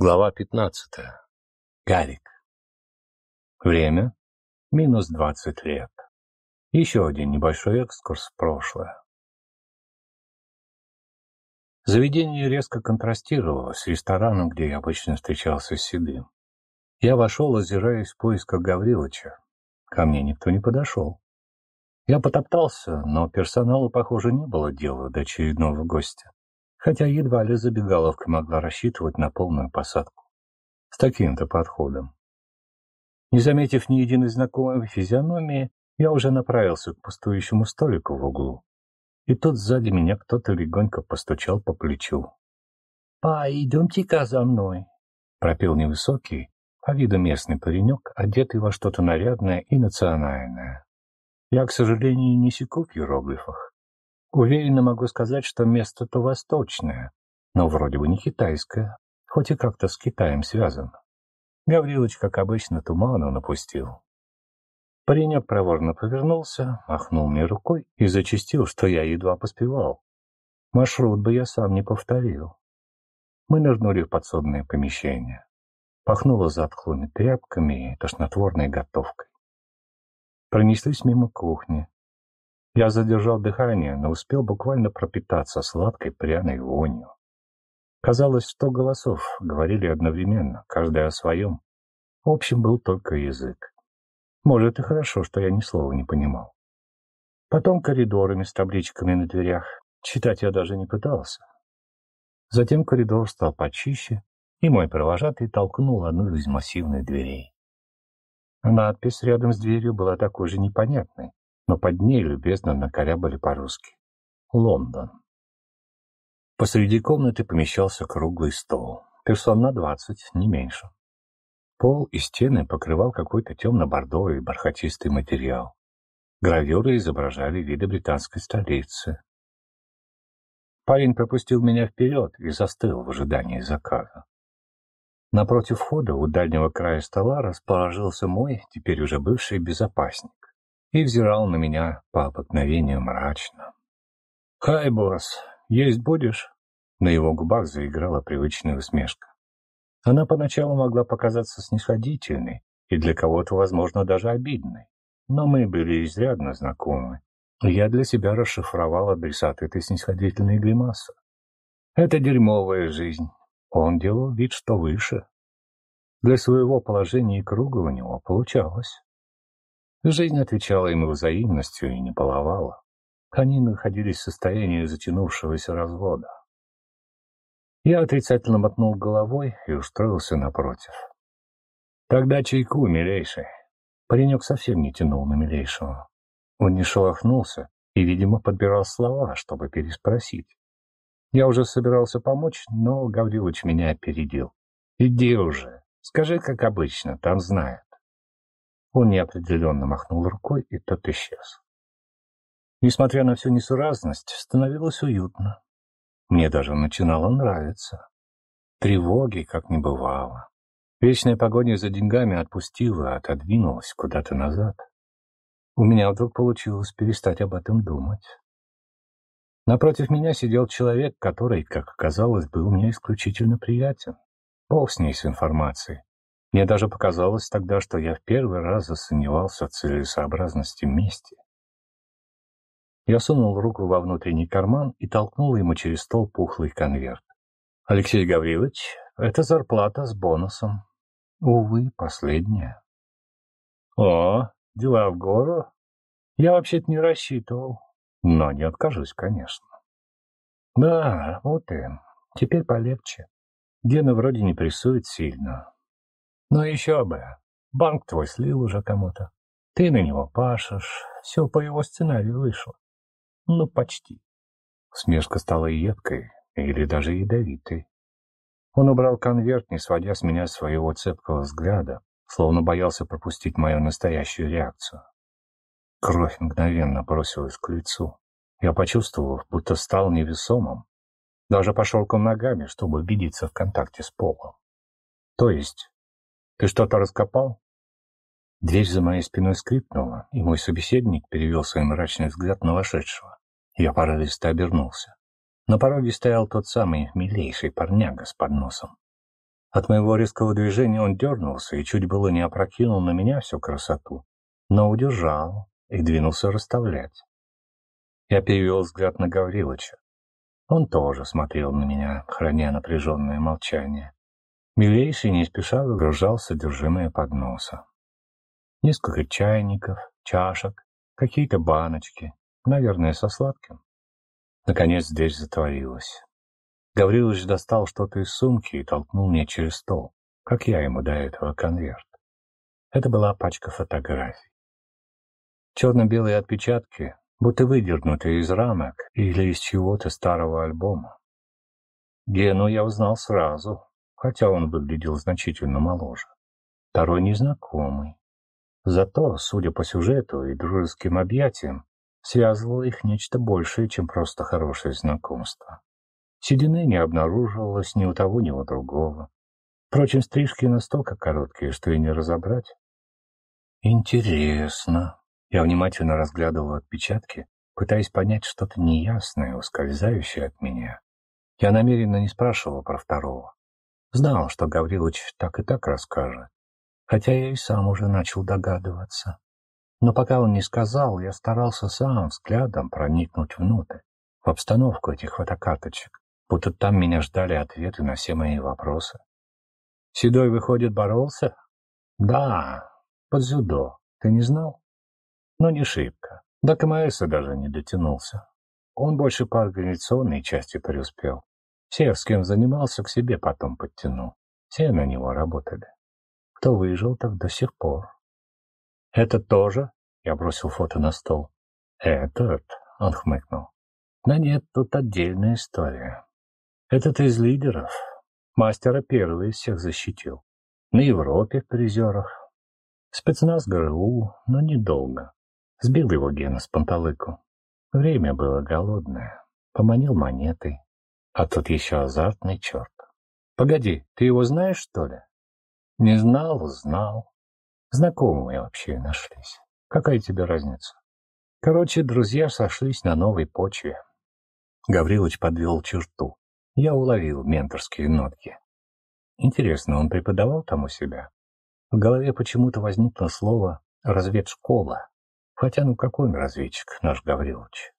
Глава 15. Гарик. Время — минус 20 лет. Еще один небольшой экскурс в прошлое. Заведение резко контрастировало с рестораном, где я обычно встречался с Седым. Я вошел, озираясь в поисках Гаврилыча. Ко мне никто не подошел. Я потоптался, но персоналу, похоже, не было дела до очередного гостя хотя едва ли забегаловка могла рассчитывать на полную посадку. С таким-то подходом. Не заметив ни единой знакомой физиономии, я уже направился к пустующему столику в углу. И тут сзади меня кто-то легонько постучал по плечу. «Пойдемте-ка за мной», — пропел невысокий, по виду местный паренек, одетый во что-то нарядное и национальное. Я, к сожалению, не секу в иероглифах, Уверенно могу сказать, что место-то восточное, но вроде бы не китайское, хоть и как-то с Китаем связано. Гаврилыч, как обычно, туману напустил. Паренек проворно повернулся, махнул мне рукой и зачастил, что я едва поспевал. Маршрут бы я сам не повторил. Мы нырнули в подсобное помещение. Пахнуло затхлыми тряпками и тошнотворной готовкой. Пронеслись мимо кухни, я задержал дыхание, но успел буквально пропитаться сладкой пряной вонью. Казалось, сто голосов говорили одновременно, каждый о своем. Общим был только язык. Может, и хорошо, что я ни слова не понимал. Потом коридорами с табличками на дверях. Читать я даже не пытался. Затем коридор стал почище, и мой провожатый толкнул одну из массивных дверей. Надпись рядом с дверью была такой же непонятной, но под ней любезно накорябали по-русски. Лондон. Посреди комнаты помещался круглый стол. Персон на двадцать, не меньше. Пол и стены покрывал какой-то темно-бордовый бархатистый материал. Гравюры изображали виды британской столицы. Парень пропустил меня вперед и застыл в ожидании заказа. Напротив входа у дальнего края стола расположился мой, теперь уже бывший безопасник и взирал на меня по обыкновению мрачно. «Хай, босс, есть будешь?» На его губах заиграла привычная усмешка. Она поначалу могла показаться снисходительной и для кого-то, возможно, даже обидной, но мы были изрядно знакомы, я для себя расшифровал адресат этой снисходительной гримасы. Это дерьмовая жизнь. Он делал вид, что выше. Для своего положения и круга у него получалось. Жизнь отвечала ему взаимностью и не баловала. Они находились в состоянии затянувшегося развода. Я отрицательно мотнул головой и устроился напротив. «Тогда чайку, милейший». Паренек совсем не тянул на милейшего. Он не шелохнулся и, видимо, подбирал слова, чтобы переспросить. Я уже собирался помочь, но Гаврилович меня опередил. «Иди уже, скажи, как обычно, там знают». Он неопределенно махнул рукой, и тот исчез. Несмотря на всю несуразность, становилось уютно. Мне даже начинало нравиться. Тревоги как не бывало. Вечная погоня за деньгами отпустила, отодвинулась куда-то назад. У меня вдруг получилось перестать об этом думать. Напротив меня сидел человек, который, как оказалось, был мне исключительно приятен. Бог с ней с информацией. Мне даже показалось тогда, что я в первый раз засомневался в целесообразности мести. Я сунул руку во внутренний карман и толкнул ему через стол пухлый конверт. «Алексей Гаврилович, это зарплата с бонусом. Увы, последняя». «О, дела в гору? Я вообще-то не рассчитывал, но не откажусь, конечно». «Да, вот и. Теперь полегче. Гена вроде не прессует сильно, но еще бы. Банк твой слил уже кому-то. Ты на него пашешь. Все по его сценарию вышло. Ну, почти. Смешка стала едкой или даже ядовитой. Он убрал конверт, не сводя с меня своего цепкого взгляда, словно боялся пропустить мою настоящую реакцию. Кровь мгновенно бросилась к лицу. Я почувствовал, будто стал невесомым. Даже пошел к ногами, чтобы убедиться в контакте с полом. То есть ты что-то раскопал? Дверь за моей спиной скрипнула, и мой собеседник перевел свой мрачный взгляд на вошедшего. Я порывисто обернулся. На пороге стоял тот самый милейший парняга с подносом. От моего резкого движения он дернулся и чуть было не опрокинул на меня всю красоту, но удержал и двинулся расставлять. Я перевел взгляд на Гаврилыча. Он тоже смотрел на меня, храня напряженное молчание. Милейший не спеша выгружал содержимое подноса. Несколько чайников, чашек, какие-то баночки, наверное, со сладким. Наконец дверь затворилась. Гаврилович достал что-то из сумки и толкнул мне через стол, как я ему до этого конверт. Это была пачка фотографий. Черно-белые отпечатки, будто выдернутые из рамок или из чего-то старого альбома. Гену я узнал сразу, хотя он выглядел значительно моложе. Второй незнакомый. Зато, судя по сюжету и дружеским объятиям, связывало их нечто большее, чем просто хорошее знакомство. Седины не обнаруживалось ни у того, ни у другого. Впрочем, стрижки настолько короткие, что и не разобрать. Интересно. Я внимательно разглядывал отпечатки, пытаясь понять что-то неясное, ускользающее от меня. Я намеренно не спрашивал про второго. Знал, что Гаврилович так и так расскажет, хотя я и сам уже начал догадываться. Но пока он не сказал, я старался сам взглядом проникнуть внутрь, в обстановку этих фотокарточек, будто там меня ждали ответы на все мои вопросы. Седой, выходит, боролся? Да, под дзюдо. Ты не знал? Но не шибко. До КМСа даже не дотянулся. Он больше по организационной части преуспел. Всех, с кем занимался, к себе потом подтянул. Все на него работали. Кто выжил, так до сих пор. «Это тоже?» — я бросил фото на стол. «Этот?» — он хмыкнул. «Да нет, тут отдельная история. Этот из лидеров. Мастера первый из всех защитил. На Европе в призерах. Спецназ ГРУ, но недолго. Сбил его Гена с панталыку. Время было голодное. Поманил монетой. А тут еще азартный черт. Погоди, ты его знаешь, что ли? Не знал, знал. Знакомые вообще нашлись. Какая тебе разница? Короче, друзья сошлись на новой почве. Гаврилович подвел черту. Я уловил менторские нотки. Интересно, он преподавал там у себя? В голове почему-то возникло слово «разведшкола». Хотя ну какой он разведчик, наш Гаврилович?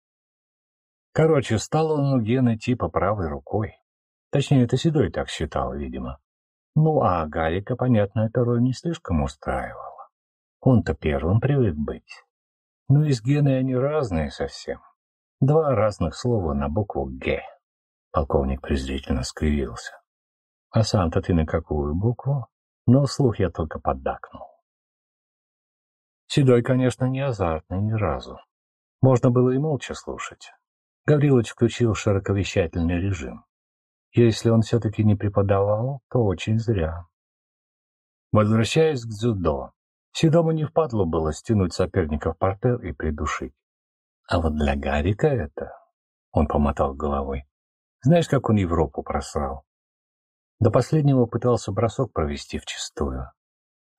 Короче, стал он у Гены типа правой рукой. Точнее, это Седой так считал, видимо. Ну, а Гарика, понятно, эта роль не слишком устраивала. Он-то первым привык быть. Ну и с Геной они разные совсем. Два разных слова на букву «Г». Полковник презрительно скривился. А сам-то ты на какую букву? Но вслух я только поддакнул. Седой, конечно, не азартный ни разу. Можно было и молча слушать. Гаврилович включил широковещательный режим. Если он все-таки не преподавал, то очень зря. Возвращаясь к дзюдо, Седому не впадло было стянуть соперника в портер и придушить. А вот для Гарика это... Он помотал головой. Знаешь, как он Европу просрал? До последнего пытался бросок провести в чистую.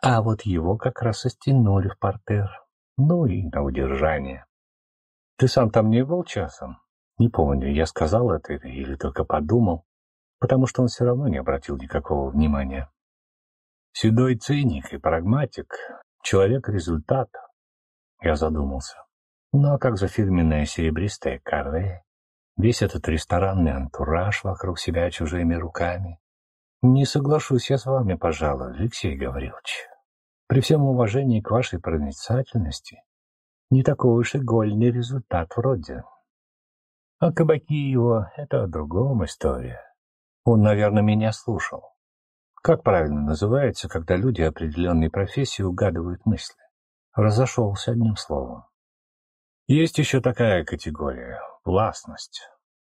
А вот его как раз и стянули в портер. Ну и на удержание. Ты сам там не был часом? Не помню, я сказал это или только подумал, потому что он все равно не обратил никакого внимания. Седой циник и прагматик, человек результата. Я задумался. Ну а как же фирменная серебристая каре? Весь этот ресторанный антураж вокруг себя чужими руками. Не соглашусь я с вами, пожалуй, Алексей Гаврилович. При всем уважении к вашей проницательности, не такой уж и гольный результат вроде. А кабаки его — это о другом история. Он, наверное, меня слушал. Как правильно называется, когда люди определенной профессии угадывают мысли? Разошелся одним словом. Есть еще такая категория — властность.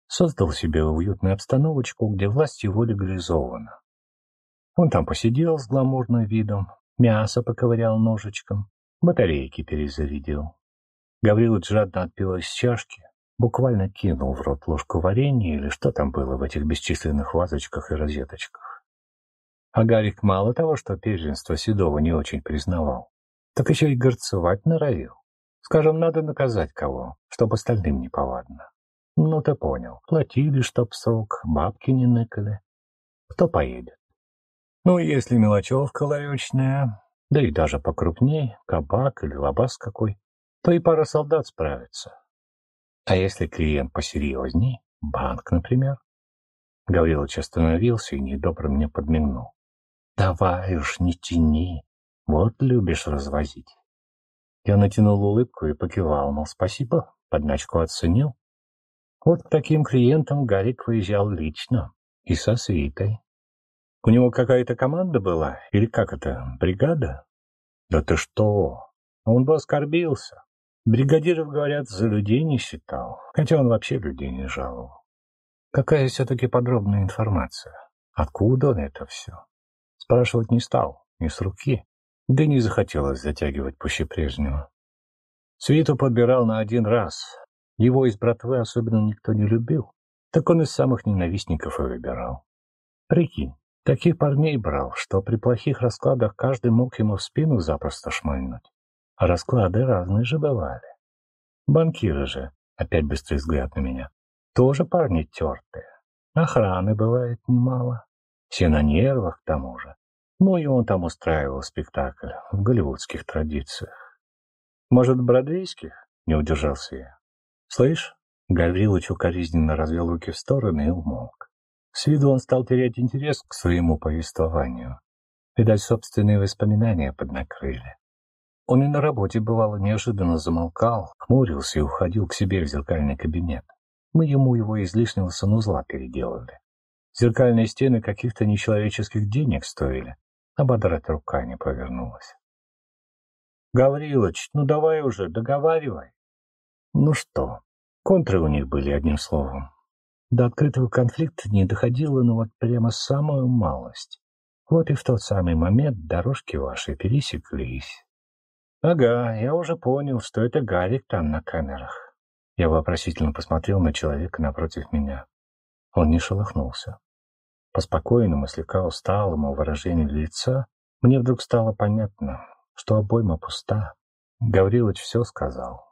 Создал себе уютную обстановочку, где власть его легализована. Он там посидел с гламурным видом, мясо поковырял ножичком, батарейки перезарядил. Гаврилович жадно отпил из чашки, буквально кинул в рот ложку варенья или что там было в этих бесчисленных вазочках и розеточках. А Гарик мало того, что первенство Седова не очень признавал, так еще и горцевать норовил. Скажем, надо наказать кого, чтобы остальным не повадно. Ну, ты понял. Платили, чтоб срок, бабки не ныкали. Кто поедет? Ну, если мелочевка ларечная, да и даже покрупней, кабак или лабаз какой, то и пара солдат справится. А если клиент посерьезней, банк, например? Гаврилович остановился и недобро мне подмигнул. Давай уж, не тяни, вот любишь развозить. Я натянул улыбку и покивал, мол, спасибо, подначку оценил. Вот к таким клиентам Гарик выезжал лично и со свитой. У него какая-то команда была? Или как это, бригада? Да ты что? Он бы оскорбился. Бригадиров, говорят, за людей не считал, хотя он вообще людей не жаловал. Какая все-таки подробная информация? Откуда он это все? Спрашивать не стал, не с руки, да не захотелось затягивать пуще прежнего. Свиту подбирал на один раз. Его из братвы особенно никто не любил, так он из самых ненавистников и выбирал. Прикинь, таких парней брал, что при плохих раскладах каждый мог ему в спину запросто шмальнуть. Расклады разные же бывали. Банкиры же, опять быстрый взгляд на меня, тоже парни тертые. Охраны бывает немало. Все на нервах к тому же. Ну и он там устраивал спектакль в голливудских традициях. Может, бродвейских? Не удержался я. Слышь, Гаврилыч укоризненно развел руки в стороны и умолк. С виду он стал терять интерес к своему повествованию. Видать, собственные воспоминания поднакрыли. Он и на работе, бывало, неожиданно замолкал, хмурился и уходил к себе в зеркальный кабинет. Мы ему его излишнего санузла переделали. Зеркальные стены каких-то нечеловеческих денег стоили, Ободрать рука не повернулась. «Гаврилыч, ну давай уже, договаривай». Ну что, контры у них были, одним словом. До открытого конфликта не доходило, ну вот прямо самую малость. Вот и в тот самый момент дорожки ваши пересеклись. «Ага, я уже понял, что это Гарик там на камерах». Я вопросительно посмотрел на человека напротив меня. Он не шелохнулся. По спокойному, слегка усталому выражению лица мне вдруг стало понятно, что обойма пуста. Гаврилович все сказал.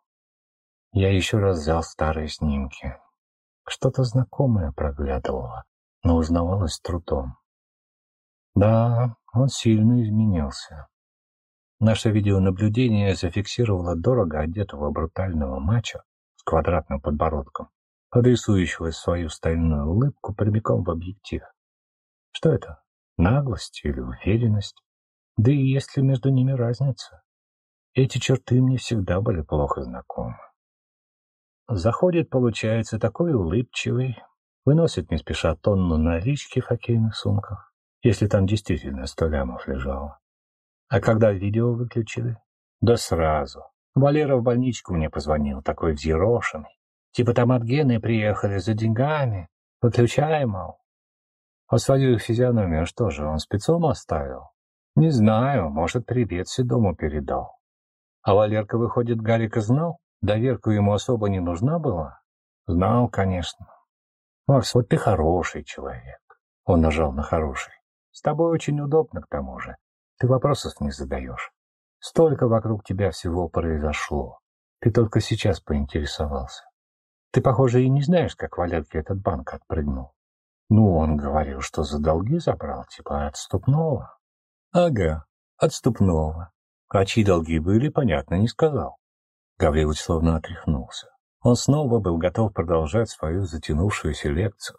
Я еще раз взял старые снимки. Что-то знакомое проглядывало, но узнавалось трудом. Да, он сильно изменился. Наше видеонаблюдение зафиксировало дорого одетого брутального мачо с квадратным подбородком, адресующего свою стальную улыбку прямиком в объектив. Что это? Наглость или уверенность? Да и есть ли между ними разница? Эти черты мне всегда были плохо знакомы. Заходит, получается, такой улыбчивый, выносит не спеша тонну налички в хоккейных сумках, если там действительно сто лямов лежало. А когда видео выключили? Да сразу. Валера в больничку мне позвонил, такой взъерошенный. Типа там от Гены приехали за деньгами. Выключай, мол. А свою физиономию что же, он спецом оставил? Не знаю, может, привет Седому передал. А Валерка, выходит, Гарика знал? Доверку ему особо не нужна была? Знал, конечно. Макс, вот ты хороший человек. Он нажал на хороший. С тобой очень удобно к тому же. Ты вопросов не задаешь. Столько вокруг тебя всего произошло. Ты только сейчас поинтересовался. Ты, похоже, и не знаешь, как Валерке этот банк отпрыгнул. Ну, он говорил, что за долги забрал, типа отступного. Ага, отступного. А чьи долги были, понятно, не сказал. Гаврилович словно отряхнулся. Он снова был готов продолжать свою затянувшуюся лекцию.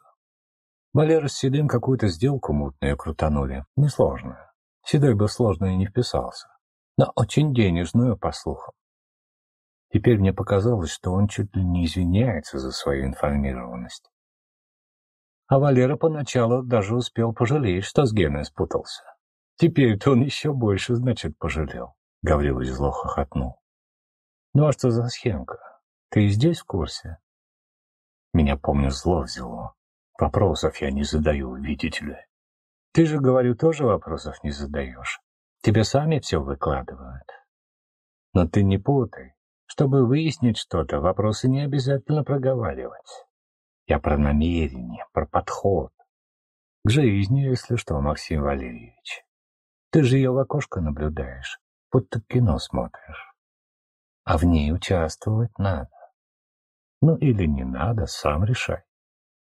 Валера с Седым какую-то сделку мутную крутанули, несложную. Седой бы сложно и не вписался, но очень денежную, по слухам. Теперь мне показалось, что он чуть ли не извиняется за свою информированность. А Валера поначалу даже успел пожалеть, что с Геной спутался. Теперь-то он еще больше, значит, пожалел. Гаврилович зло хохотнул. Ну а что за схемка? Ты здесь в курсе? Меня, помню, зло взяло. Вопросов я не задаю, видите ли. Ты же, говорю, тоже вопросов не задаешь. Тебе сами все выкладывают. Но ты не путай. Чтобы выяснить что-то, вопросы не обязательно проговаривать. Я про намерение, про подход. К жизни, если что, Максим Валерьевич. Ты же ее в окошко наблюдаешь, будто кино смотришь. А в ней участвовать надо. Ну или не надо, сам решай.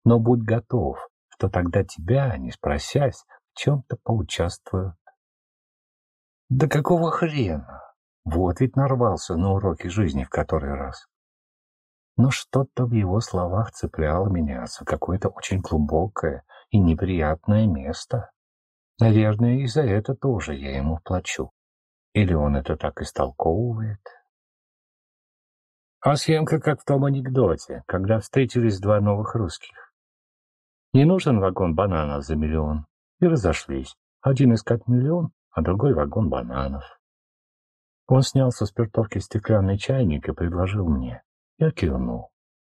Но будь готов, что тогда тебя, не спросясь, в чем-то поучаствуют. Да какого хрена? Вот ведь нарвался на уроки жизни в который раз. Но что-то в его словах цепляло меня за какое-то очень глубокое и неприятное место. Наверное, и за это тоже я ему плачу. Или он это так истолковывает? А съемка как в том анекдоте, когда встретились два новых русских. Не нужен вагон бананов за миллион. И разошлись. Один искать миллион, а другой вагон бананов. Он снял со спиртовки стеклянный чайник и предложил мне. Я кивнул.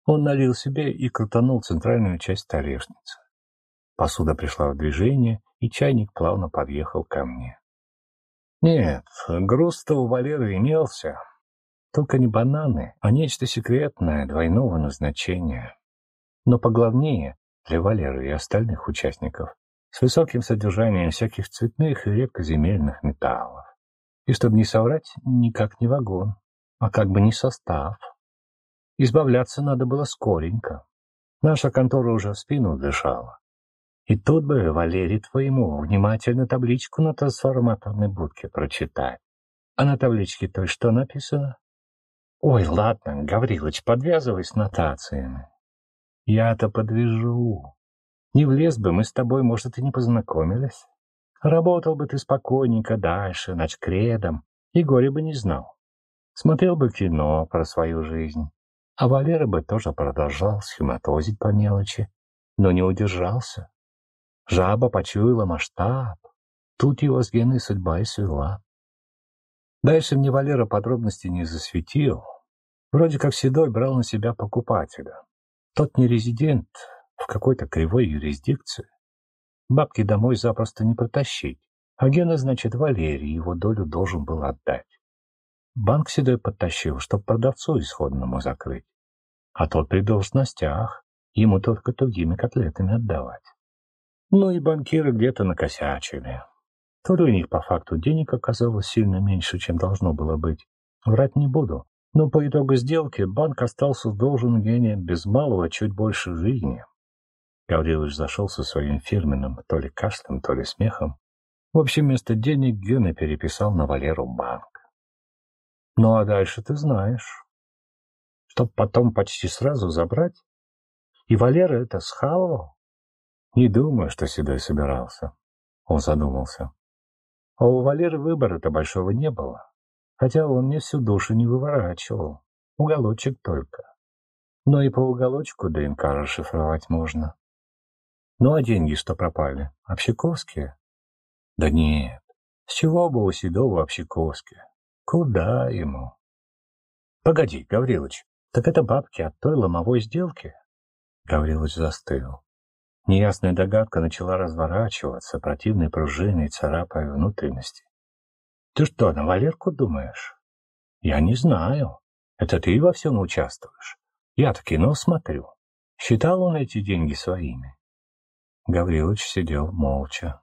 Он налил себе и крутанул центральную часть столешницы. Посуда пришла в движение, и чайник плавно подъехал ко мне. Нет, груз-то у Валеры имелся. Только не бананы, а нечто секретное, двойного назначения. Но поглавнее для Валеры и остальных участников, с высоким содержанием всяких цветных и редкоземельных металлов. И чтобы не соврать, никак не вагон, а как бы не состав. Избавляться надо было скоренько. Наша контора уже в спину дышала. И тут бы, Валерий, твоему внимательно табличку на трансформаторной будке прочитать. А на табличке той что написано? Ой, ладно, Гаврилыч, подвязывай с нотациями. Я-то подвяжу. Не влез бы, мы с тобой, может, и не познакомились. Работал бы ты спокойненько дальше, ночкредом, и горе бы не знал. Смотрел бы кино про свою жизнь. А Валера бы тоже продолжал схематозить по мелочи, но не удержался. Жаба почуяла масштаб. Тут его с Геной судьба и свела. Дальше мне Валера подробности не засветил. Вроде как Седой брал на себя покупателя. Тот не резидент в какой-то кривой юрисдикции. Бабки домой запросто не протащить. А Гена, значит, Валерий его долю должен был отдать. Банк Седой подтащил, чтоб продавцу исходному закрыть. А тот при должностях, ему только тугими котлетами отдавать. Ну и банкиры где-то накосячили. То ли у них по факту денег оказалось сильно меньше, чем должно было быть. Врать не буду. Но по итогу сделки банк остался должен Гене без малого чуть больше жизни. Гаврилович зашел со своим фирменным то ли кашлем, то ли смехом. В общем, вместо денег Гена переписал на Валеру банк. Ну а дальше ты знаешь. Чтоб потом почти сразу забрать. И Валера это схавал. Не думаю, что Седой собирался. Он задумался. А у Валеры выбора-то большого не было. Хотя он мне всю душу не выворачивал. Уголочек только. Но и по уголочку ДНК расшифровать можно. Ну а деньги что пропали? Общаковские? Да нет. С чего бы у Седова Общаковские? Куда ему? Погоди, Гаврилович, так это бабки от той ломовой сделки? Гаврилович застыл. Неясная догадка начала разворачиваться, противной пружиной царапая внутренности. «Ты что, на Валерку думаешь?» «Я не знаю. Это ты во всем участвуешь. Я-то кино смотрю. Считал он эти деньги своими?» Гаврилович сидел молча.